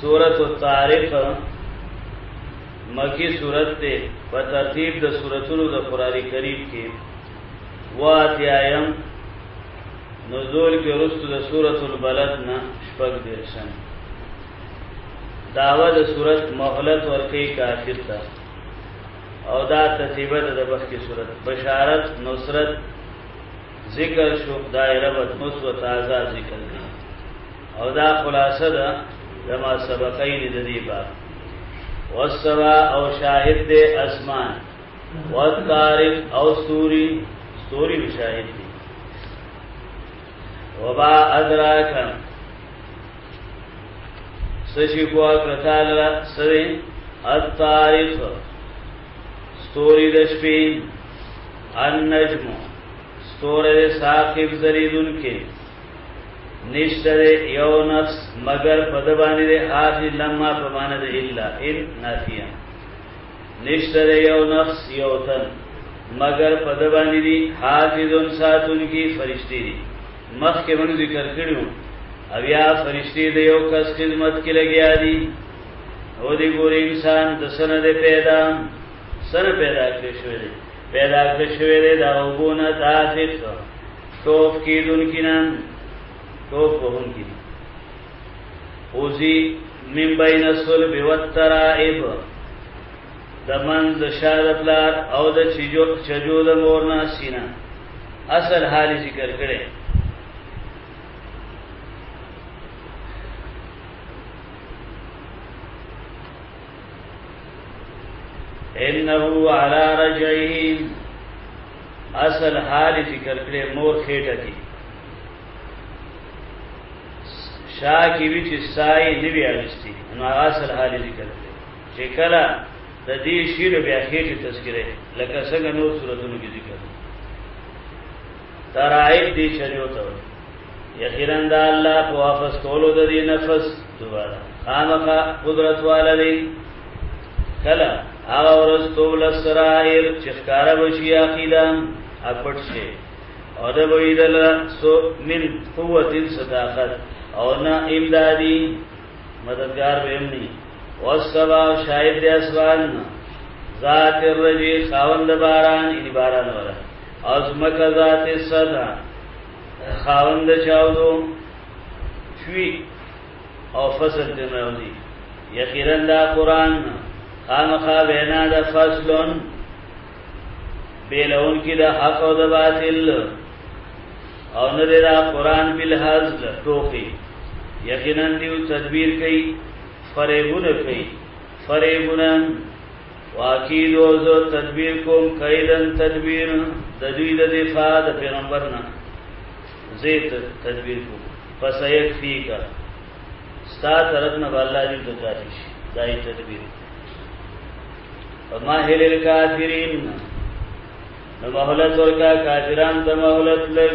سورۃ الطارق مکی سورۃ ته په ترتیب د سوراتونو د قران کریم کې واتیایم نزول کې رسو د سورۃ البلد نه شپږ درشن داوا د صورت مهلت ورکی کافر تا او دا ترتیبه د بخ کی صورت بشارت نصرت ذکر شو دایره بد مثبت آزاد ذکر کړه او دا خلاصه ده لما سبقین د دې باب والسوا او شاهد دې اسمان والطارق او سوري سوري شاهد دي وبا ادراک سشی کوا کرتال را سوی الطارق ستوری دشپین النجم ستوری ساقب زریدن کې نشتر یو نفس مگر پدبانی دی حافی لما پمانا دی الا ان نافیا نشتر یو نفس یو تن مگر پدبانی دی حافی دن ساتون کی فرشتی دی مخ کې موږ ذکر کړو او یا فرشتي د یو کس خدمت کې لګیا دي او دی ګور انسان د سنه د پیدا سره پیدا کړی شوی دی پیدا کړی شوی دی دا وګونه تاسو توف کیدونکي نه توف وهونکي دي اوزی من بین الصلب والترائب د منز د شاده پلار او د چجو چجو د مور نه سینا اصل حال ذکر کړي انه على رجعه اصل حال ذکر کړي مور خېټه دي شا کې وی چې سای نیوی اغستی نو اصل حال ذکر کړي چې کله د دې شیر بیا خېټه تذکره لکه څنګه نور صورتونو کې ذکر ترایب دې شریعت یقینا دا الله په واپس کولو د دې نفس دوباره خامخا قدرت والي کلا هغه ورځ تول سرایر چې ښکار بشي عقیده اپټ شي او د ویدل سو من قوت صداقت او نه امدادي مددگار به هم نه والسبا شاهد دې اسوان ذات الرجی خاوند باران ان باران ولا ازمک ذات صدا خاوند چاودو چوي او فصل دې راوځي یقینا دا قران خامخا وینا د فصلون بیلون کې د حق او د باطل او نه دا قران بل حزب ټوخي یقینا دیو تدبیر کوي فریبونه کوي فریبونه واقید او زه تدبیر کوم کیدن تدبیر د دوی د دفاع د پیغمبر نه زیت تدبیر کوم پس یک فی کا ستا طرف نه الله دې ته کافی شي دای تدبیر وما هل الکافرین نو مهلت ورکا کافران ته مهلت لګ